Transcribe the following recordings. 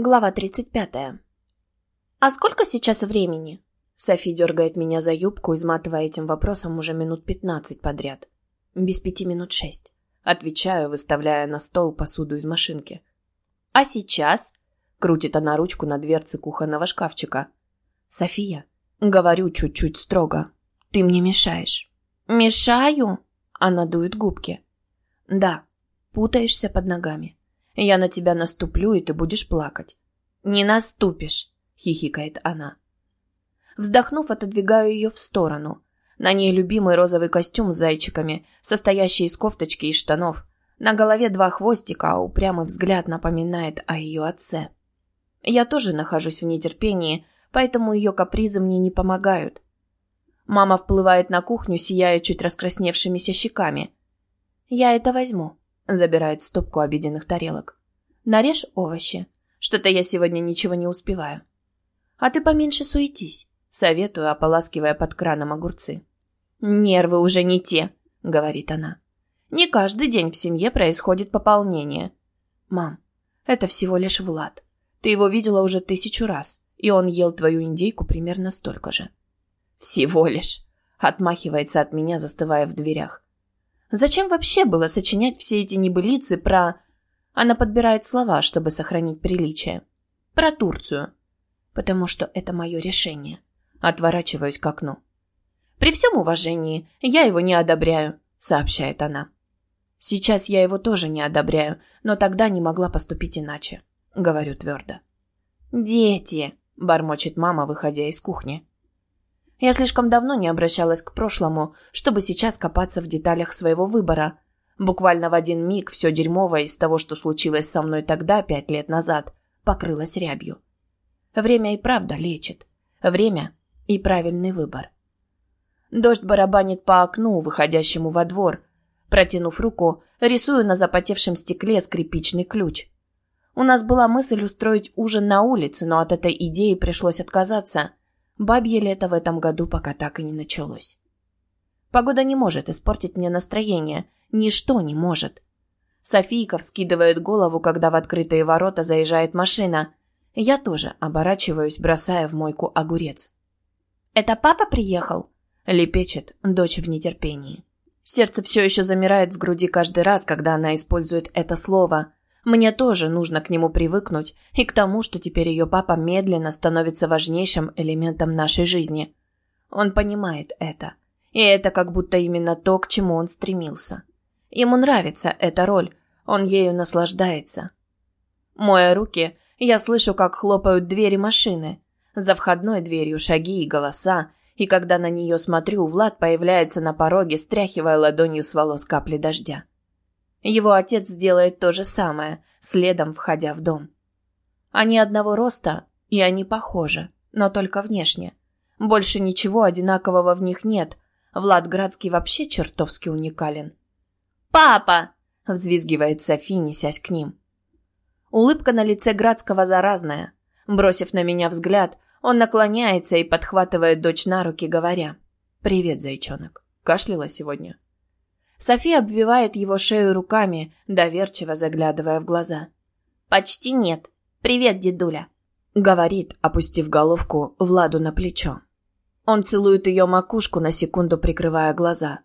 Глава 35. «А сколько сейчас времени?» Софи дергает меня за юбку, изматывая этим вопросом уже минут пятнадцать подряд. Без пяти минут шесть. Отвечаю, выставляя на стол посуду из машинки. «А сейчас?» Крутит она ручку на дверце кухонного шкафчика. «София?» Говорю чуть-чуть строго. «Ты мне мешаешь». «Мешаю?» Она дует губки. «Да, путаешься под ногами. Я на тебя наступлю, и ты будешь плакать. Не наступишь, хихикает она. Вздохнув, отодвигаю ее в сторону. На ней любимый розовый костюм с зайчиками, состоящий из кофточки и штанов. На голове два хвостика, а упрямый взгляд напоминает о ее отце. Я тоже нахожусь в нетерпении, поэтому ее капризы мне не помогают. Мама вплывает на кухню, сияя чуть раскрасневшимися щеками. «Я это возьму», Забирает стопку обеденных тарелок. Нарежь овощи. Что-то я сегодня ничего не успеваю. А ты поменьше суетись. Советую, ополаскивая под краном огурцы. Нервы уже не те, говорит она. Не каждый день в семье происходит пополнение. Мам, это всего лишь Влад. Ты его видела уже тысячу раз, и он ел твою индейку примерно столько же. Всего лишь. Отмахивается от меня, застывая в дверях. Зачем вообще было сочинять все эти небылицы про... Она подбирает слова, чтобы сохранить приличие. Про Турцию. Потому что это мое решение. Отворачиваюсь к окну. При всем уважении, я его не одобряю, сообщает она. Сейчас я его тоже не одобряю, но тогда не могла поступить иначе, говорю твердо. Дети, бормочет мама, выходя из кухни. Я слишком давно не обращалась к прошлому, чтобы сейчас копаться в деталях своего выбора. Буквально в один миг все дерьмовое из того, что случилось со мной тогда, пять лет назад, покрылось рябью. Время и правда лечит. Время и правильный выбор. Дождь барабанит по окну, выходящему во двор. Протянув руку, рисую на запотевшем стекле скрипичный ключ. У нас была мысль устроить ужин на улице, но от этой идеи пришлось отказаться. Бабье лето в этом году пока так и не началось. Погода не может испортить мне настроение. Ничто не может. Софийка вскидывает голову, когда в открытые ворота заезжает машина. Я тоже оборачиваюсь, бросая в мойку огурец. «Это папа приехал?» — лепечет дочь в нетерпении. Сердце все еще замирает в груди каждый раз, когда она использует это слово. Мне тоже нужно к нему привыкнуть и к тому, что теперь ее папа медленно становится важнейшим элементом нашей жизни. Он понимает это. И это как будто именно то, к чему он стремился. Ему нравится эта роль, он ею наслаждается. Моя руки, я слышу, как хлопают двери машины. За входной дверью шаги и голоса, и когда на нее смотрю, Влад появляется на пороге, стряхивая ладонью с волос капли дождя. Его отец сделает то же самое, следом входя в дом. Они одного роста, и они похожи, но только внешне. Больше ничего одинакового в них нет. Влад Градский вообще чертовски уникален. «Папа!» – взвизгивает Софи, несясь к ним. Улыбка на лице Градского заразная. Бросив на меня взгляд, он наклоняется и подхватывает дочь на руки, говоря «Привет, зайчонок. Кашляла сегодня?» София обвивает его шею руками, доверчиво заглядывая в глаза. «Почти нет. Привет, дедуля», — говорит, опустив головку Владу на плечо. Он целует ее макушку, на секунду прикрывая глаза.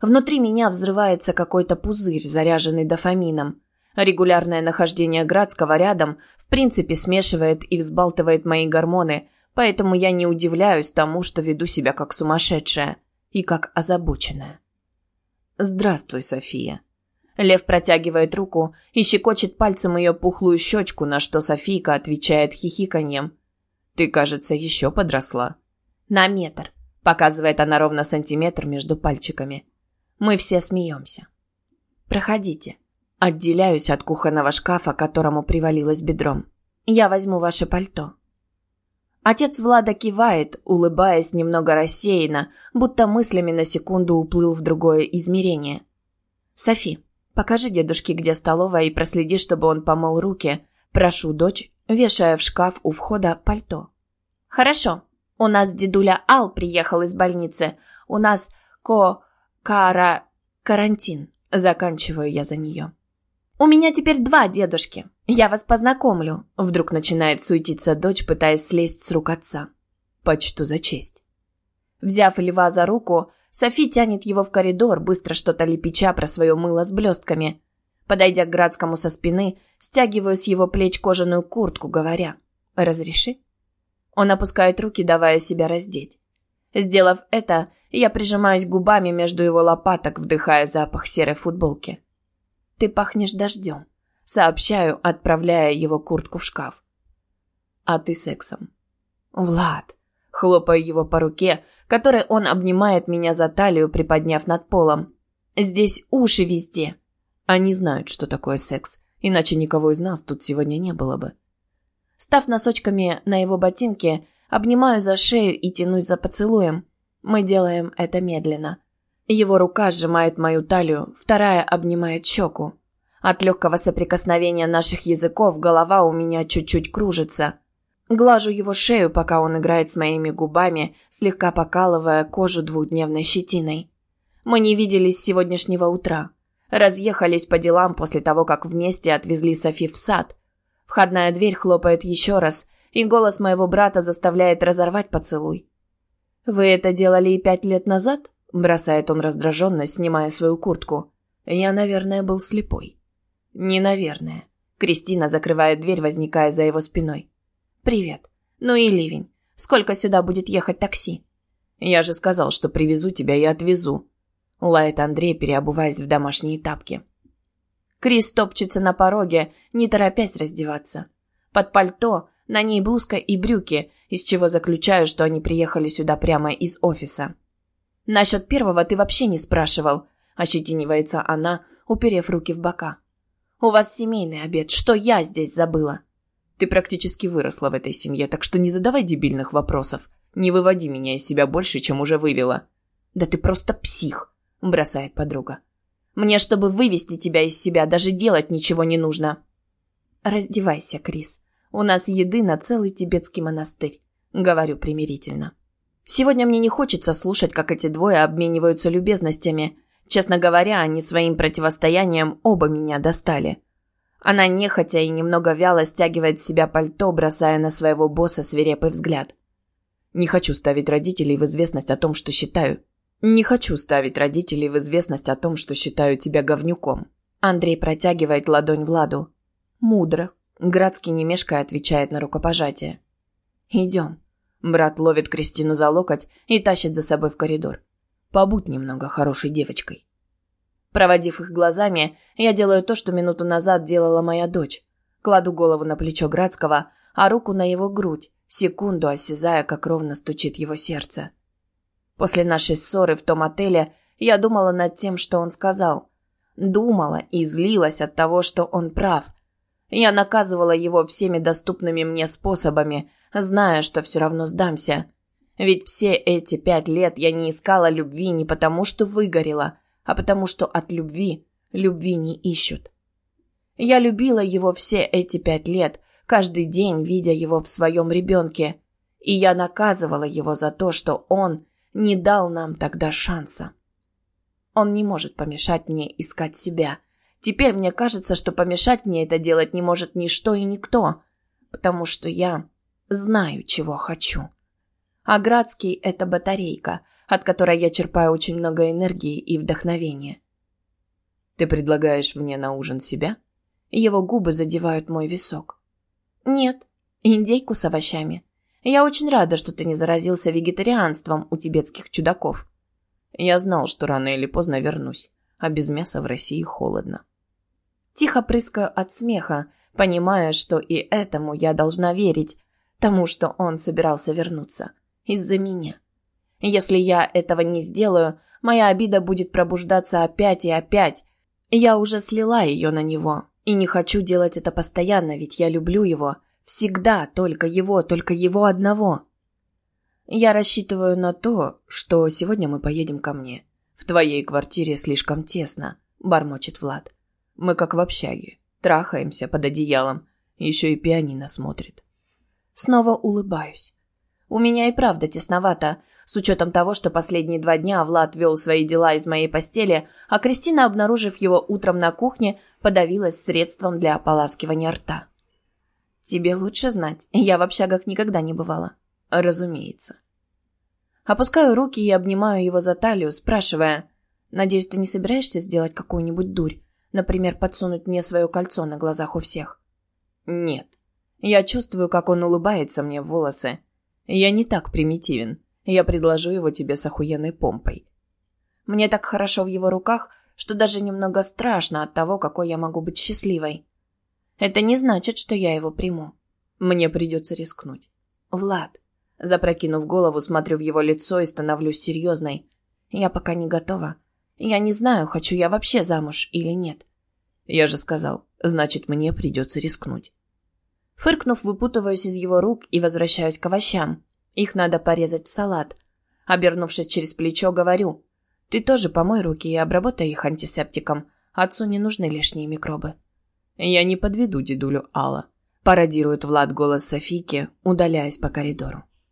Внутри меня взрывается какой-то пузырь, заряженный дофамином. Регулярное нахождение Градского рядом в принципе смешивает и взбалтывает мои гормоны, поэтому я не удивляюсь тому, что веду себя как сумасшедшая и как озабоченная. «Здравствуй, София». Лев протягивает руку и щекочет пальцем ее пухлую щечку, на что Софийка отвечает хихиканьем. «Ты, кажется, еще подросла». «На метр», — показывает она ровно сантиметр между пальчиками. Мы все смеемся. «Проходите». Отделяюсь от кухонного шкафа, которому привалилась бедром. «Я возьму ваше пальто». Отец Влада кивает, улыбаясь немного рассеянно, будто мыслями на секунду уплыл в другое измерение. «Софи, покажи дедушке, где столовая, и проследи, чтобы он помыл руки. Прошу дочь, вешая в шкаф у входа пальто». «Хорошо. У нас дедуля Ал приехал из больницы. У нас ко... кара... карантин». Заканчиваю я за нее. «У меня теперь два дедушки. «Я вас познакомлю», — вдруг начинает суетиться дочь, пытаясь слезть с рук отца. «Почту за честь». Взяв Льва за руку, Софи тянет его в коридор, быстро что-то лепеча про свое мыло с блестками. Подойдя к Градскому со спины, стягиваю с его плеч кожаную куртку, говоря «Разреши?». Он опускает руки, давая себя раздеть. Сделав это, я прижимаюсь губами между его лопаток, вдыхая запах серой футболки. «Ты пахнешь дождем», — сообщаю, отправляя его куртку в шкаф. «А ты сексом». «Влад», — хлопаю его по руке, которой он обнимает меня за талию, приподняв над полом. «Здесь уши везде». Они знают, что такое секс, иначе никого из нас тут сегодня не было бы. Став носочками на его ботинке, обнимаю за шею и тянусь за поцелуем. Мы делаем это медленно. Его рука сжимает мою талию, вторая обнимает щеку. От легкого соприкосновения наших языков голова у меня чуть-чуть кружится. Глажу его шею, пока он играет с моими губами, слегка покалывая кожу двухдневной щетиной. Мы не виделись с сегодняшнего утра. Разъехались по делам после того, как вместе отвезли Софи в сад. Входная дверь хлопает еще раз, и голос моего брата заставляет разорвать поцелуй. «Вы это делали и пять лет назад?» – бросает он раздраженно, снимая свою куртку. «Я, наверное, был слепой». «Не наверное». Кристина закрывает дверь, возникая за его спиной. «Привет. Ну и ливень. Сколько сюда будет ехать такси?» «Я же сказал, что привезу тебя и отвезу», – лает Андрей, переобуваясь в домашние тапки. Крис топчется на пороге, не торопясь раздеваться. Под пальто на ней блузка и брюки, из чего заключаю, что они приехали сюда прямо из офиса. «Насчет первого ты вообще не спрашивал», – ощетинивается она, уперев руки в бока. «У вас семейный обед. Что я здесь забыла?» «Ты практически выросла в этой семье, так что не задавай дебильных вопросов. Не выводи меня из себя больше, чем уже вывела». «Да ты просто псих», – бросает подруга. «Мне, чтобы вывести тебя из себя, даже делать ничего не нужно». «Раздевайся, Крис», у нас еды на целый тибетский монастырь», — говорю примирительно. Сегодня мне не хочется слушать, как эти двое обмениваются любезностями. Честно говоря, они своим противостоянием оба меня достали. Она нехотя и немного вяло стягивает с себя пальто, бросая на своего босса свирепый взгляд. «Не хочу ставить родителей в известность о том, что считаю. Не хочу ставить родителей в известность о том, что считаю тебя говнюком». Андрей протягивает ладонь Владу. «Мудро», Градский не мешкая отвечает на рукопожатие. «Идем». Брат ловит Кристину за локоть и тащит за собой в коридор. «Побудь немного хорошей девочкой». Проводив их глазами, я делаю то, что минуту назад делала моя дочь. Кладу голову на плечо Градского, а руку на его грудь, секунду осязая, как ровно стучит его сердце. После нашей ссоры в том отеле я думала над тем, что он сказал. Думала и злилась от того, что он прав – я наказывала его всеми доступными мне способами, зная, что все равно сдамся. Ведь все эти пять лет я не искала любви не потому, что выгорела, а потому, что от любви любви не ищут. Я любила его все эти пять лет, каждый день видя его в своем ребенке, и я наказывала его за то, что он не дал нам тогда шанса. Он не может помешать мне искать себя – Теперь мне кажется, что помешать мне это делать не может ничто и никто, потому что я знаю, чего хочу. А Градский — это батарейка, от которой я черпаю очень много энергии и вдохновения. «Ты предлагаешь мне на ужин себя?» Его губы задевают мой висок. «Нет, индейку с овощами. Я очень рада, что ты не заразился вегетарианством у тибетских чудаков». Я знал, что рано или поздно вернусь, а без мяса в России холодно. Тихо прыскаю от смеха, понимая, что и этому я должна верить, тому, что он собирался вернуться. Из-за меня. Если я этого не сделаю, моя обида будет пробуждаться опять и опять. Я уже слила ее на него, и не хочу делать это постоянно, ведь я люблю его. Всегда только его, только его одного. Я рассчитываю на то, что сегодня мы поедем ко мне. В твоей квартире слишком тесно, бормочет Влад. Мы как в общаге. Трахаемся под одеялом. Еще и пианино смотрит. Снова улыбаюсь. У меня и правда тесновато. С учетом того, что последние два дня Влад вел свои дела из моей постели, а Кристина, обнаружив его утром на кухне, подавилась средством для ополаскивания рта. «Тебе лучше знать. Я в общагах никогда не бывала». «Разумеется». Опускаю руки и обнимаю его за талию, спрашивая, «Надеюсь, ты не собираешься сделать какую-нибудь дурь? Например, подсунуть мне свое кольцо на глазах у всех?» «Нет. Я чувствую, как он улыбается мне в волосы. Я не так примитивен. Я предложу его тебе с охуенной помпой. Мне так хорошо в его руках, что даже немного страшно от того, какой я могу быть счастливой. Это не значит, что я его приму. Мне придется рискнуть. Влад. Запрокинув голову, смотрю в его лицо и становлюсь серьезной. Я пока не готова. Я не знаю, хочу я вообще замуж или нет. Я же сказал, значит, мне придется рискнуть. Фыркнув, выпутываюсь из его рук и возвращаюсь к овощам. Их надо порезать в салат. Обернувшись через плечо, говорю. Ты тоже помой руки и обработай их антисептиком. Отцу не нужны лишние микробы. Я не подведу дедулю Алла. Пародирует Влад голос Софийки, удаляясь по коридору.